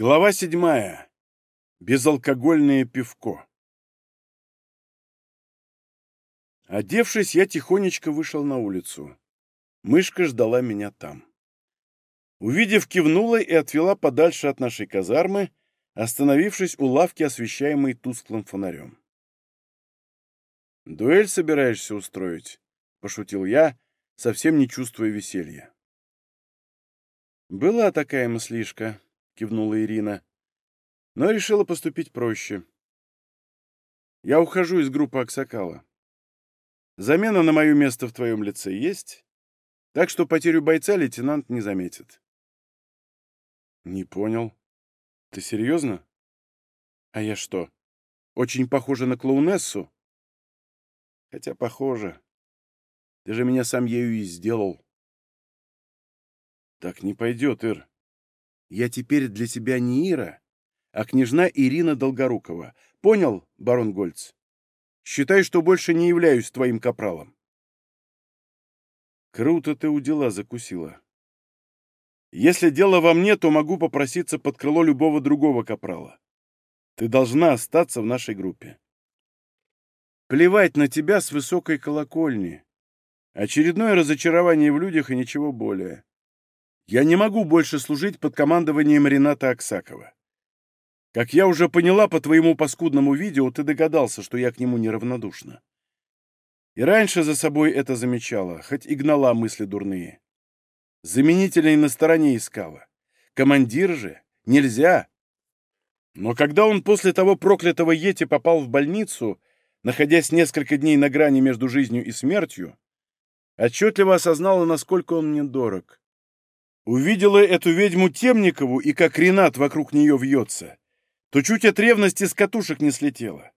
Глава седьмая. Безалкогольное пивко. Одевшись, я тихонечко вышел на улицу. Мышка ждала меня там. Увидев, кивнула и отвела подальше от нашей казармы, остановившись у лавки, освещаемой тусклым фонарем. «Дуэль собираешься устроить?» — пошутил я, совсем не чувствуя веселья. Была такая мыслишка кивнула Ирина. Но решила поступить проще. Я ухожу из группы Аксакала. Замена на мое место в твоем лице есть, так что потерю бойца лейтенант не заметит. Не понял. Ты серьезно? А я что, очень похожа на клоунессу? Хотя похоже. Ты же меня сам ею и сделал. Так не пойдет, Ир. Я теперь для тебя не Ира, а княжна Ирина Долгорукова. Понял, барон Гольц? Считай, что больше не являюсь твоим капралом. Круто ты у дела закусила. Если дело во мне, то могу попроситься под крыло любого другого капрала. Ты должна остаться в нашей группе. Плевать на тебя с высокой колокольни. Очередное разочарование в людях и ничего более. Я не могу больше служить под командованием Рената Аксакова. Как я уже поняла по твоему паскудному видео, ты догадался, что я к нему неравнодушна. И раньше за собой это замечала, хоть и гнала мысли дурные. Заменителей на стороне искала. Командир же нельзя. Но когда он после того проклятого Йети попал в больницу, находясь несколько дней на грани между жизнью и смертью, отчетливо осознала, насколько он мне дорог. Увидела эту ведьму Темникову и как Ренат вокруг нее вьется, то чуть от ревности с катушек не слетела.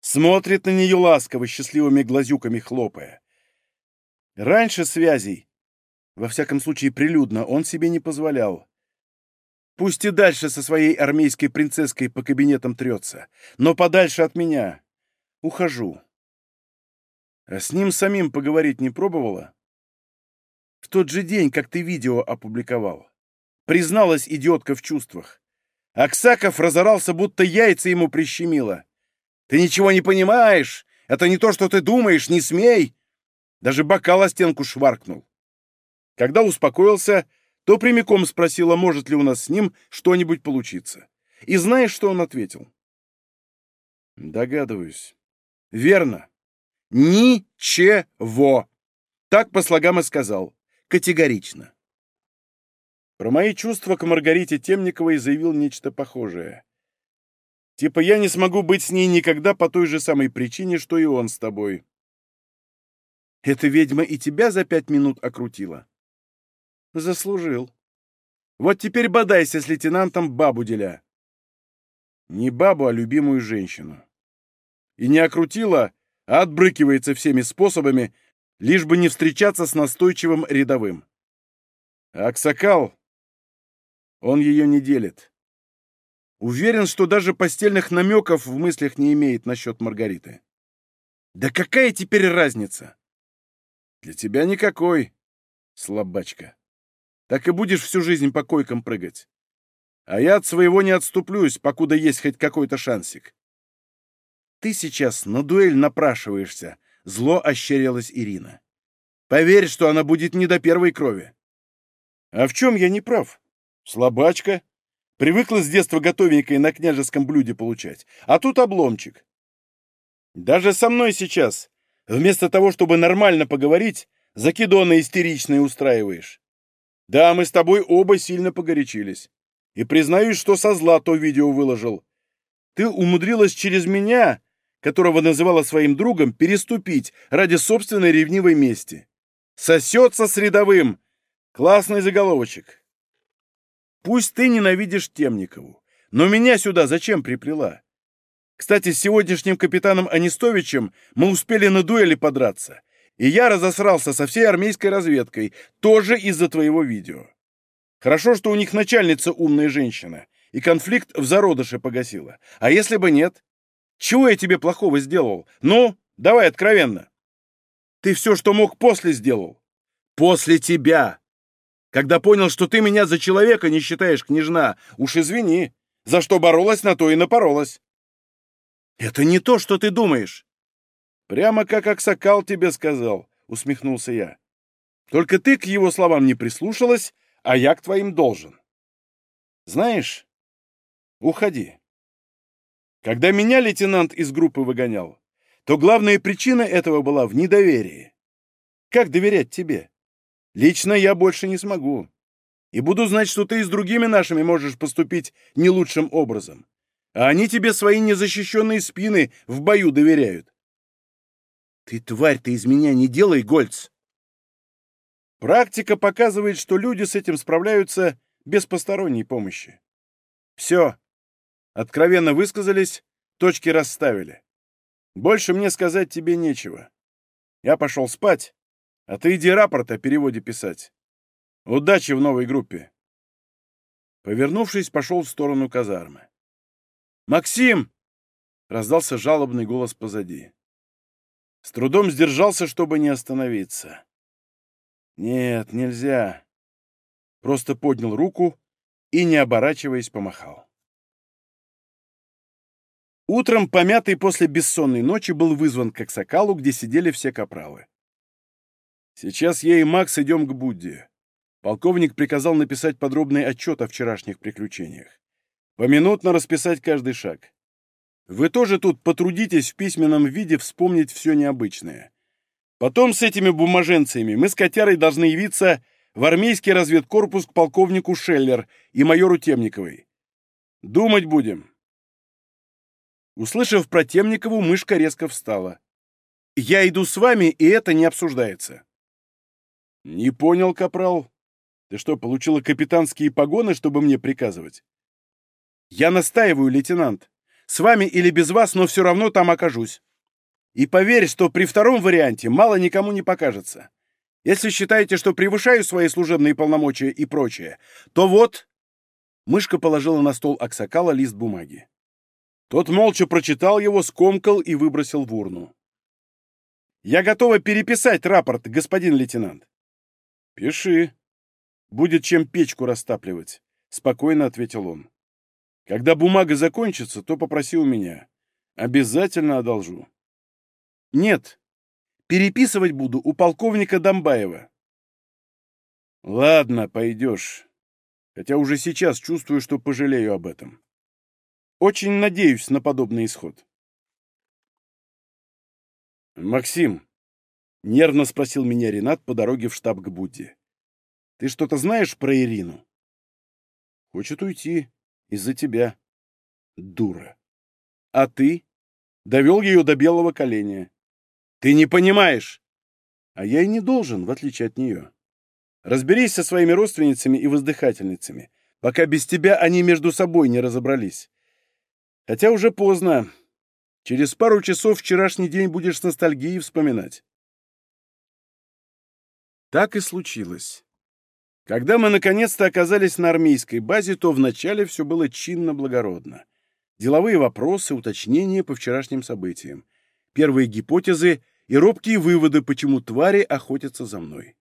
Смотрит на нее ласково, счастливыми глазюками хлопая. Раньше связей, во всяком случае прилюдно, он себе не позволял. Пусть и дальше со своей армейской принцесской по кабинетам трется, но подальше от меня. Ухожу. А с ним самим поговорить не пробовала? В тот же день, как ты видео опубликовал. Призналась идиотка в чувствах. Аксаков разорался, будто яйца ему прищемило. Ты ничего не понимаешь! Это не то, что ты думаешь, не смей! Даже бокал о стенку шваркнул. Когда успокоился, то прямиком спросила, может ли у нас с ним что-нибудь получиться. И знаешь, что он ответил? Догадываюсь. Верно. Ничего. Так по слогам и сказал. Категорично. Про мои чувства к Маргарите Темниковой заявил нечто похожее. Типа я не смогу быть с ней никогда по той же самой причине, что и он с тобой. Эта ведьма и тебя за пять минут окрутила? Заслужил. Вот теперь бодайся с лейтенантом бабу деля. Не бабу, а любимую женщину. И не окрутила, а отбрыкивается всеми способами, лишь бы не встречаться с настойчивым рядовым. Аксакал, он ее не делит. Уверен, что даже постельных намеков в мыслях не имеет насчет Маргариты. Да какая теперь разница? Для тебя никакой, слабачка. Так и будешь всю жизнь по койкам прыгать. А я от своего не отступлюсь, покуда есть хоть какой-то шансик. Ты сейчас на дуэль напрашиваешься, Зло ощерилась Ирина. Поверь, что она будет не до первой крови. А в чем я не прав? Слабачка. Привыкла с детства готовенькое на княжеском блюде получать. А тут обломчик. Даже со мной сейчас, вместо того, чтобы нормально поговорить, закидоны истеричные устраиваешь. Да, мы с тобой оба сильно погорячились. И признаюсь, что со зла то видео выложил. Ты умудрилась через меня которого называла своим другом, переступить ради собственной ревнивой мести. Сосется с рядовым. Классный заголовочек. Пусть ты ненавидишь Темникову, но меня сюда зачем приплела? Кстати, с сегодняшним капитаном Анистовичем мы успели на дуэли подраться, и я разосрался со всей армейской разведкой, тоже из-за твоего видео. Хорошо, что у них начальница умная женщина, и конфликт в зародыше погасила. А если бы нет? Чего я тебе плохого сделал? Ну, давай откровенно. Ты все, что мог, после сделал. После тебя. Когда понял, что ты меня за человека не считаешь, княжна, уж извини. За что боролась, на то и напоролась. Это не то, что ты думаешь. Прямо как Аксакал тебе сказал, усмехнулся я. Только ты к его словам не прислушалась, а я к твоим должен. Знаешь, уходи. Когда меня лейтенант из группы выгонял, то главная причина этого была в недоверии. Как доверять тебе? Лично я больше не смогу. И буду знать, что ты и с другими нашими можешь поступить не лучшим образом. А они тебе свои незащищенные спины в бою доверяют. Ты, тварь, ты из меня не делай, Гольц! Практика показывает, что люди с этим справляются без посторонней помощи. Все. Откровенно высказались, точки расставили. Больше мне сказать тебе нечего. Я пошел спать, а ты иди рапорт о переводе писать. Удачи в новой группе. Повернувшись, пошел в сторону казармы. «Максим!» — раздался жалобный голос позади. С трудом сдержался, чтобы не остановиться. «Нет, нельзя». Просто поднял руку и, не оборачиваясь, помахал. Утром, помятый после бессонной ночи, был вызван к Аксакалу, где сидели все капралы. «Сейчас я и Макс идем к Будде». Полковник приказал написать подробный отчет о вчерашних приключениях. Поминутно расписать каждый шаг. Вы тоже тут потрудитесь в письменном виде вспомнить все необычное. Потом с этими бумаженцами мы с котярой должны явиться в армейский разведкорпус к полковнику Шеллер и майору Темниковой. Думать будем. Услышав про Темникову, мышка резко встала. «Я иду с вами, и это не обсуждается». «Не понял, капрал. Ты что, получила капитанские погоны, чтобы мне приказывать?» «Я настаиваю, лейтенант. С вами или без вас, но все равно там окажусь. И поверь, что при втором варианте мало никому не покажется. Если считаете, что превышаю свои служебные полномочия и прочее, то вот...» Мышка положила на стол Аксакала лист бумаги. Тот молча прочитал его, скомкал и выбросил в урну. «Я готова переписать рапорт, господин лейтенант». «Пиши. Будет чем печку растапливать», — спокойно ответил он. «Когда бумага закончится, то попроси у меня. Обязательно одолжу». «Нет. Переписывать буду у полковника Домбаева». «Ладно, пойдешь. Хотя уже сейчас чувствую, что пожалею об этом». Очень надеюсь на подобный исход. «Максим», — нервно спросил меня Ренат по дороге в штаб к Будде, — «ты что-то знаешь про Ирину?» «Хочет уйти. Из-за тебя». «Дура. А ты?» Довел ее до белого коленя. «Ты не понимаешь!» «А я и не должен, в отличие от нее. Разберись со своими родственницами и воздыхательницами, пока без тебя они между собой не разобрались. Хотя уже поздно. Через пару часов вчерашний день будешь с ностальгией вспоминать. Так и случилось. Когда мы наконец-то оказались на армейской базе, то вначале все было чинно-благородно. Деловые вопросы, уточнения по вчерашним событиям, первые гипотезы и робкие выводы, почему твари охотятся за мной.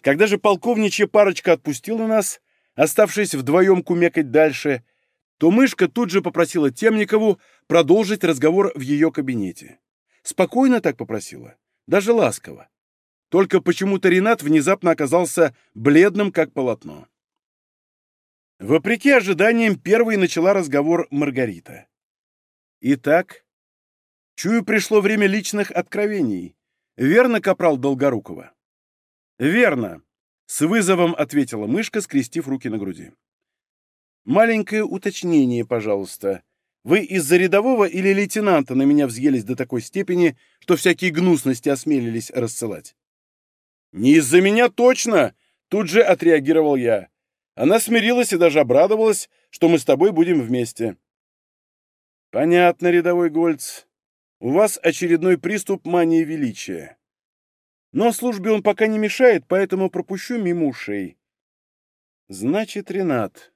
Когда же полковничья парочка отпустила нас, оставшись вдвоем кумекать дальше, то мышка тут же попросила Темникову продолжить разговор в ее кабинете. Спокойно так попросила, даже ласково. Только почему-то Ренат внезапно оказался бледным, как полотно. Вопреки ожиданиям, первой начала разговор Маргарита. «Итак, чую, пришло время личных откровений. Верно, капрал Долгорукова?» «Верно», — с вызовом ответила мышка, скрестив руки на груди. Маленькое уточнение, пожалуйста. Вы из-за рядового или лейтенанта на меня взъелись до такой степени, что всякие гнусности осмелились рассылать? Не из-за меня точно, тут же отреагировал я. Она смирилась и даже обрадовалась, что мы с тобой будем вместе. Понятно, рядовой Гольц. У вас очередной приступ мании величия. Но службе он пока не мешает, поэтому пропущу мимо ушей. Значит, Ренат.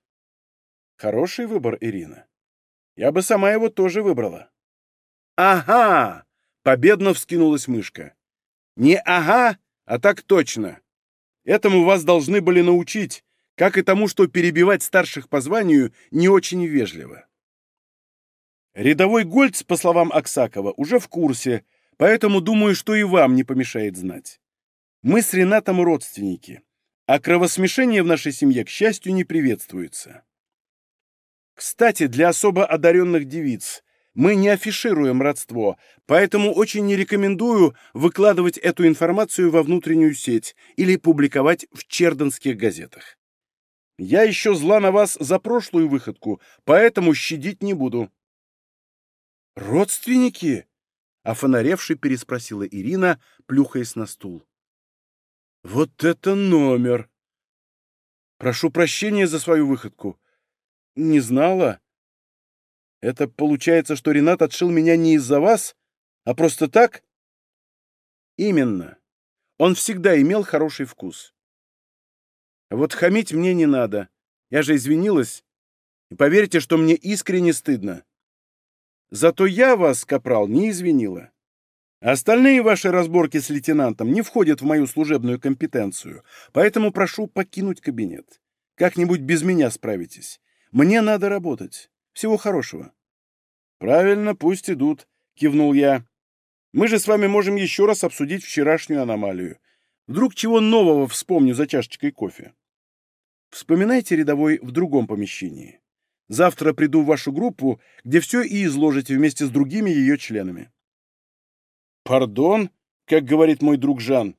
Хороший выбор, Ирина. Я бы сама его тоже выбрала. Ага! Победно вскинулась мышка. Не ага, а так точно. Этому вас должны были научить, как и тому, что перебивать старших по званию не очень вежливо. Рядовой Гольц, по словам Аксакова, уже в курсе, поэтому думаю, что и вам не помешает знать. Мы с Ренатом родственники, а кровосмешение в нашей семье, к счастью, не приветствуется. Кстати, для особо одаренных девиц мы не афишируем родство, поэтому очень не рекомендую выкладывать эту информацию во внутреннюю сеть или публиковать в черденских газетах. Я еще зла на вас за прошлую выходку, поэтому щадить не буду. «Родственники?» — офонаревший переспросила Ирина, плюхаясь на стул. «Вот это номер! Прошу прощения за свою выходку. Не знала. Это получается, что Ренат отшил меня не из-за вас, а просто так?» «Именно. Он всегда имел хороший вкус. Вот хамить мне не надо. Я же извинилась. И поверьте, что мне искренне стыдно. Зато я вас, капрал, не извинила. Остальные ваши разборки с лейтенантом не входят в мою служебную компетенцию, поэтому прошу покинуть кабинет. Как-нибудь без меня справитесь. Мне надо работать. Всего хорошего. Правильно, пусть идут, кивнул я. Мы же с вами можем еще раз обсудить вчерашнюю аномалию. Вдруг чего нового вспомню за чашечкой кофе. Вспоминайте рядовой в другом помещении. Завтра приду в вашу группу, где все и изложите вместе с другими ее членами. Пардон, как говорит мой друг Жан,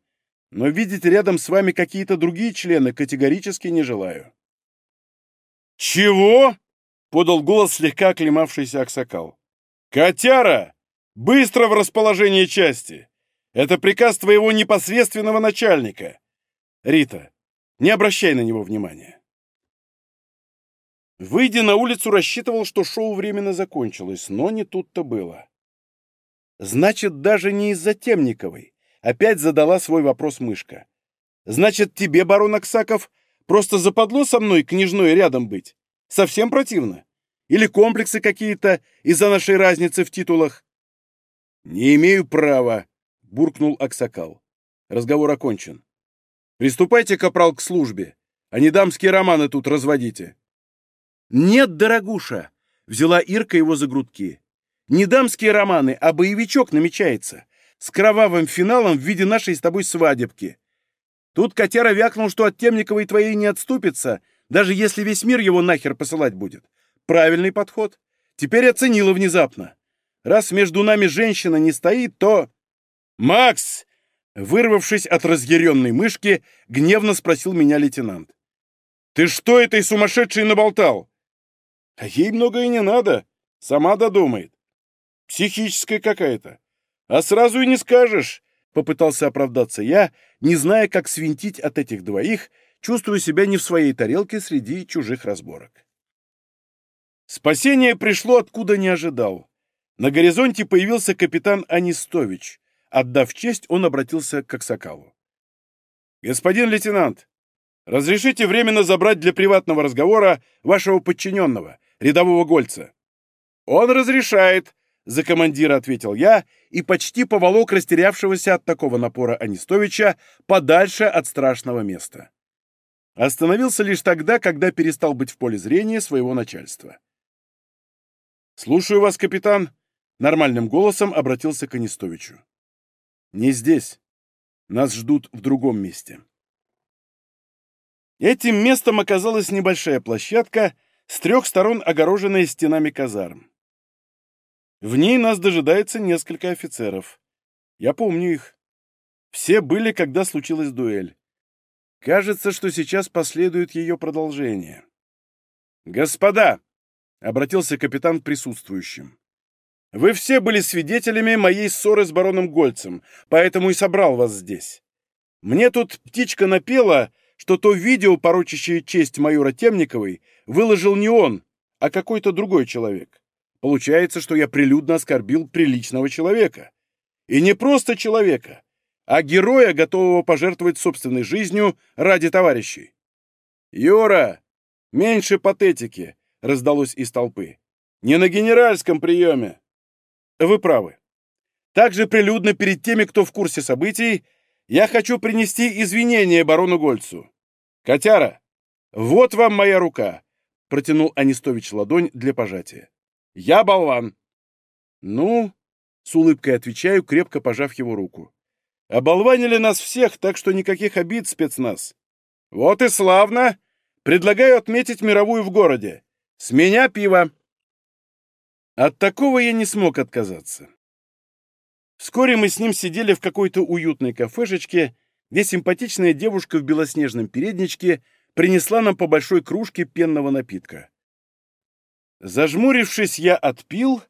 но видеть рядом с вами какие-то другие члены категорически не желаю. Чего? подал голос слегка оклемавшийся Аксакал. Котяра! Быстро в расположение части! Это приказ твоего непосредственного начальника. Рита, не обращай на него внимания. Выйдя на улицу, рассчитывал, что шоу временно закончилось, но не тут-то было. Значит, даже не из-за Темниковой. Опять задала свой вопрос мышка. Значит, тебе, барон Аксаков, просто западло со мной княжной рядом быть? Совсем противно? Или комплексы какие-то из-за нашей разницы в титулах? Не имею права, буркнул Аксакал. Разговор окончен. Приступайте, капрал, к службе, а не дамские романы тут разводите. «Нет, дорогуша!» — взяла Ирка его за грудки. «Не дамские романы, а боевичок намечается, с кровавым финалом в виде нашей с тобой свадебки. Тут котяра вякнул, что от Темниковой твоей не отступится, даже если весь мир его нахер посылать будет. Правильный подход. Теперь оценила внезапно. Раз между нами женщина не стоит, то... «Макс!» Вырвавшись от разъяренной мышки, гневно спросил меня лейтенант. «Ты что этой сумасшедшей наболтал? А ей много и не надо. Сама додумает. Психическая какая-то. А сразу и не скажешь, — попытался оправдаться я, не зная, как свинтить от этих двоих, чувствуя себя не в своей тарелке среди чужих разборок. Спасение пришло, откуда не ожидал. На горизонте появился капитан Анистович. Отдав честь, он обратился к Аксакалу. «Господин лейтенант, разрешите временно забрать для приватного разговора вашего подчиненного, рядового Гольца. «Он разрешает», — за командира ответил я и почти поволок растерявшегося от такого напора Анистовича подальше от страшного места. Остановился лишь тогда, когда перестал быть в поле зрения своего начальства. «Слушаю вас, капитан», — нормальным голосом обратился к Анистовичу. «Не здесь. Нас ждут в другом месте». Этим местом оказалась небольшая площадка — с трех сторон огороженная стенами казарм. В ней нас дожидается несколько офицеров. Я помню их. Все были, когда случилась дуэль. Кажется, что сейчас последует ее продолжение. «Господа!» — обратился капитан к присутствующим. «Вы все были свидетелями моей ссоры с бароном Гольцем, поэтому и собрал вас здесь. Мне тут птичка напела, что то видео, порочащее честь майора Темниковой, выложил не он, а какой-то другой человек. Получается, что я прилюдно оскорбил приличного человека. И не просто человека, а героя, готового пожертвовать собственной жизнью ради товарищей. «Юра, меньше патетики!» — раздалось из толпы. «Не на генеральском приеме!» Вы правы. Также прилюдно перед теми, кто в курсе событий, я хочу принести извинения барону Гольцу. Котяра, вот вам моя рука, протянул Анистович ладонь для пожатия. Я болван. Ну, с улыбкой отвечаю, крепко пожав его руку. Оболванили нас всех, так что никаких обид, спецназ. Вот и славно. Предлагаю отметить мировую в городе. С меня пиво. От такого я не смог отказаться. Вскоре мы с ним сидели в какой-то уютной кафешечке, где симпатичная девушка в белоснежном передничке принесла нам по большой кружке пенного напитка. Зажмурившись, я отпил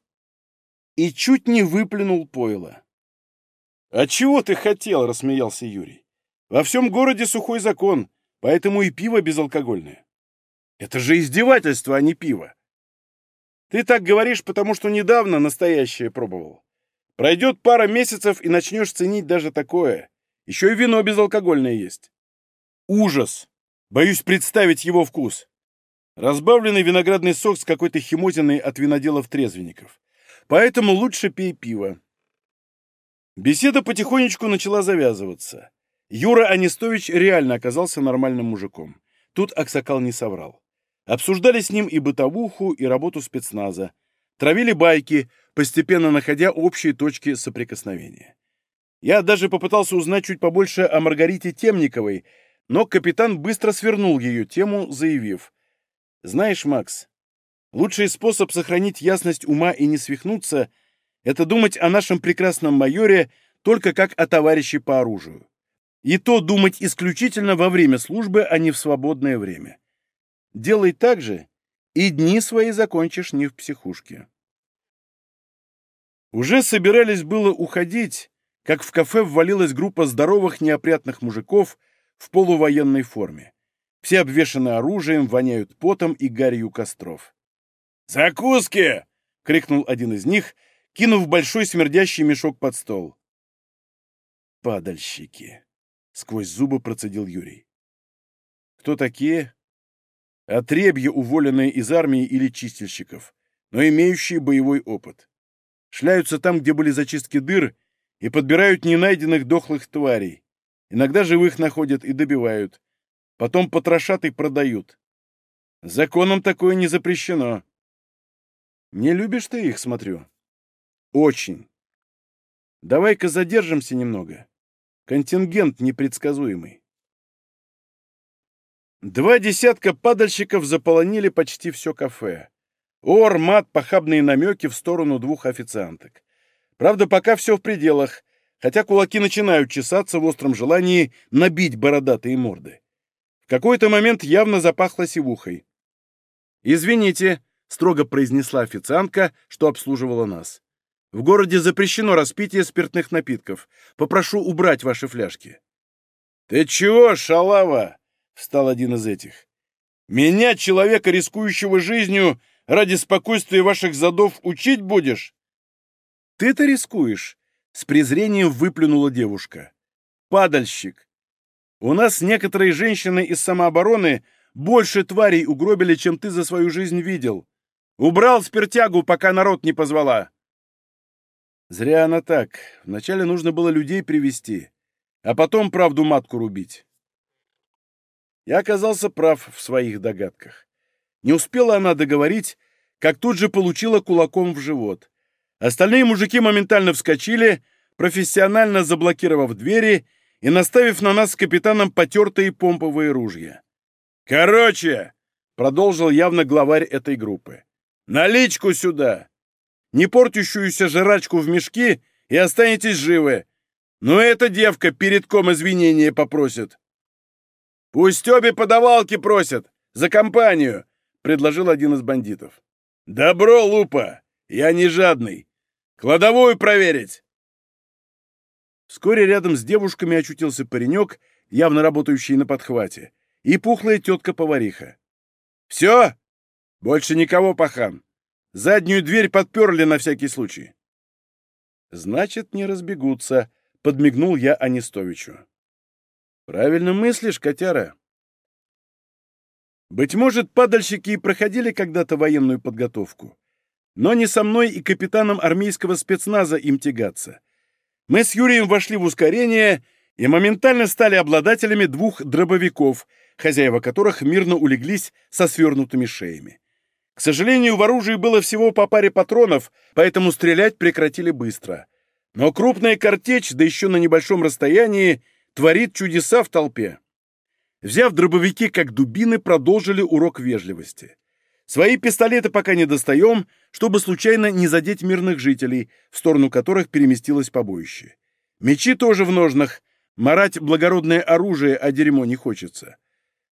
и чуть не выплюнул пойло. «А чего ты хотел?» — рассмеялся Юрий. «Во всем городе сухой закон, поэтому и пиво безалкогольное». «Это же издевательство, а не пиво!» «Ты так говоришь, потому что недавно настоящее пробовал. Пройдет пара месяцев, и начнешь ценить даже такое. Еще и вино безалкогольное есть. Ужас! Боюсь представить его вкус. Разбавленный виноградный сок с какой-то химозиной от виноделов-трезвенников. Поэтому лучше пей пиво. Беседа потихонечку начала завязываться. Юра Анистович реально оказался нормальным мужиком. Тут Аксакал не соврал. Обсуждали с ним и бытовуху, и работу спецназа. Травили байки, постепенно находя общие точки соприкосновения. Я даже попытался узнать чуть побольше о Маргарите Темниковой, но капитан быстро свернул ее тему, заявив. «Знаешь, Макс, Лучший способ сохранить ясность ума и не свихнуться — это думать о нашем прекрасном майоре только как о товарище по оружию. И то думать исключительно во время службы, а не в свободное время. Делай так же, и дни свои закончишь не в психушке. Уже собирались было уходить, как в кафе ввалилась группа здоровых неопрятных мужиков в полувоенной форме. Все обвешаны оружием, воняют потом и гарью костров. «Закуски!» — крикнул один из них, кинув большой смердящий мешок под стол. «Падальщики!» — сквозь зубы процедил Юрий. «Кто такие?» «Отребья, уволенные из армии или чистильщиков, но имеющие боевой опыт. Шляются там, где были зачистки дыр, и подбирают ненайденных дохлых тварей. Иногда живых находят и добивают. Потом потрошат и продают. Законом такое не запрещено. Не любишь ты их, смотрю? Очень. Давай-ка задержимся немного. Контингент непредсказуемый. Два десятка падальщиков заполонили почти все кафе. Ор, мат, похабные намеки в сторону двух официанток. Правда, пока все в пределах, хотя кулаки начинают чесаться в остром желании набить бородатые морды. Какой-то момент явно запахло сивухой. «Извините», строго произнесла официантка, что обслуживала нас. «В городе запрещено распитие спиртных напитков. Попрошу убрать ваши фляжки». «Ты чего, шалава?» — встал один из этих. «Меня, человека, рискующего жизнью, ради спокойствия ваших задов, учить будешь?» «Ты-то рискуешь», — с презрением выплюнула девушка. «Падальщик. У нас некоторые женщины из самообороны больше тварей угробили, чем ты за свою жизнь видел. Убрал спиртягу, пока народ не позвала. Зря она так. Вначале нужно было людей привести, а потом правду матку рубить. Я оказался прав в своих догадках. Не успела она договорить, как тут же получила кулаком в живот. Остальные мужики моментально вскочили, профессионально заблокировав двери и наставив на нас с капитаном потертые помповые ружья. «Короче!» — продолжил явно главарь этой группы. Наличку сюда! Не портящуюся жрачку в мешки и останетесь живы. Но эта девка перед ком извинения попросит. Пусть обе подавалки просят. За компанию, предложил один из бандитов. Добро, Лупа, я не жадный. Кладовую проверить. Вскоре рядом с девушками очутился паренек, явно работающий на подхвате, и пухлая тетка-повариха. «Все? Больше никого, пахан. Заднюю дверь подперли на всякий случай. Значит, не разбегутся, подмигнул я Анистовичу. Правильно мыслишь, котяра. Быть может, падальщики и проходили когда-то военную подготовку. Но не со мной и капитаном армейского спецназа им тягаться. Мы с Юрием вошли в ускорение и моментально стали обладателями двух дробовиков, хозяева которых мирно улеглись со свернутыми шеями. К сожалению, в оружии было всего по паре патронов, поэтому стрелять прекратили быстро. Но крупная картечь, да еще на небольшом расстоянии, творит чудеса в толпе. Взяв дробовики как дубины, продолжили урок вежливости. Свои пистолеты пока не достаем, чтобы случайно не задеть мирных жителей, в сторону которых переместилось побоище. Мечи тоже в ножнах. Марать благородное оружие, а дерьмо не хочется.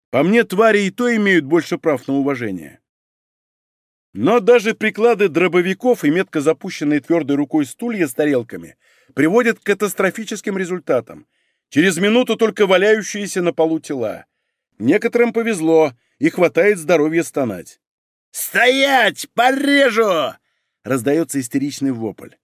По мне, твари и то имеют больше прав на уважение. Но даже приклады дробовиков и метко запущенные твердой рукой стулья с тарелками приводят к катастрофическим результатам. Через минуту только валяющиеся на полу тела. Некоторым повезло, и хватает здоровья стонать. «Стоять! Порежу!» — раздается истеричный вопль.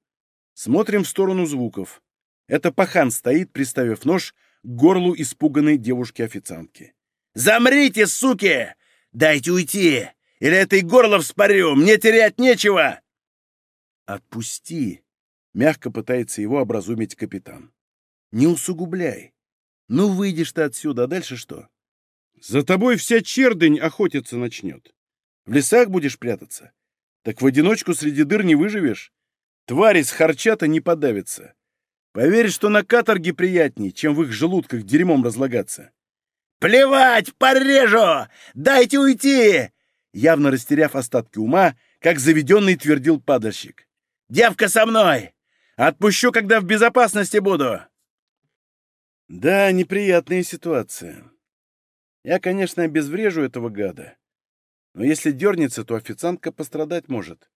Смотрим в сторону звуков. Это пахан стоит, приставив нож к горлу испуганной девушки-официантки. «Замрите, суки! Дайте уйти! Или это и горло вспорю! Мне терять нечего!» «Отпусти!» — мягко пытается его образумить капитан. «Не усугубляй. Ну, выйдешь ты отсюда, а дальше что?» «За тобой вся чердынь охотиться начнет. В лесах будешь прятаться? Так в одиночку среди дыр не выживешь. Твари с харчата не подавятся. Поверь, что на каторге приятней, чем в их желудках дерьмом разлагаться. «Плевать, порежу! Дайте уйти!» Явно растеряв остатки ума, как заведенный твердил падальщик. «Девка со мной! Отпущу, когда в безопасности буду!» Да, неприятная ситуация. Я, конечно, обезврежу этого гада. Но если дернется, то официантка пострадать может.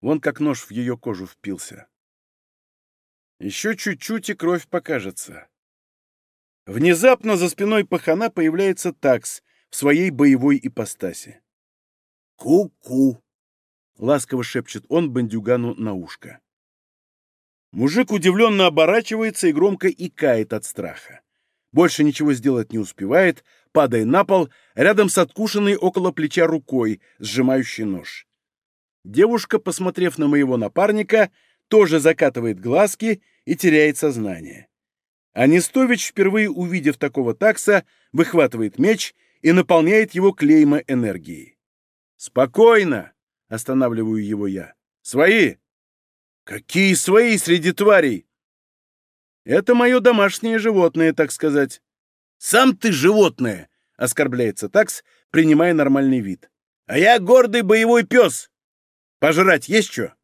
Вон как нож в ее кожу впился. Еще чуть-чуть, и кровь покажется. Внезапно за спиной пахана появляется такс в своей боевой ипостаси. «Ку-ку!» — ласково шепчет он бандюгану на ушко. Мужик удивленно оборачивается и громко икает от страха. Больше ничего сделать не успевает, падая на пол, рядом с откушенной около плеча рукой, сжимающей нож. Девушка, посмотрев на моего напарника, тоже закатывает глазки и теряет сознание. Анистович, впервые увидев такого такса, выхватывает меч и наполняет его клейма энергией. «Спокойно!» — останавливаю его я. «Свои!» «Какие свои среди тварей?» «Это мое домашнее животное, так сказать». «Сам ты животное!» — оскорбляется такс, принимая нормальный вид. «А я гордый боевой пес! Пожрать есть что?»